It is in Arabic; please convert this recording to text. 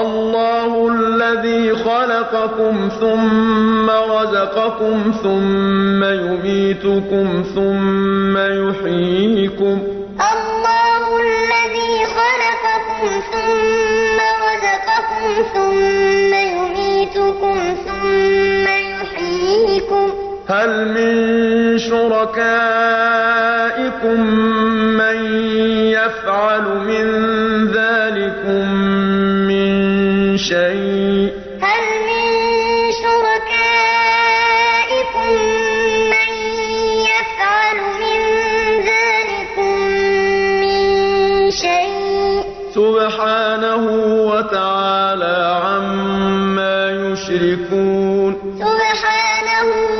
الله الذي خلقكم ثم رزقكم ثم يميتكم ثم يحييكم الله الذي خلقكم ثم رزقكم ثم يميتكم ثم يحييكم هل من شركائكم من يفعل من شيء. هل من شركائكم من يفعل من ذلكم من شيء؟ سبحانه وتعالى عما يشركون. سبحانه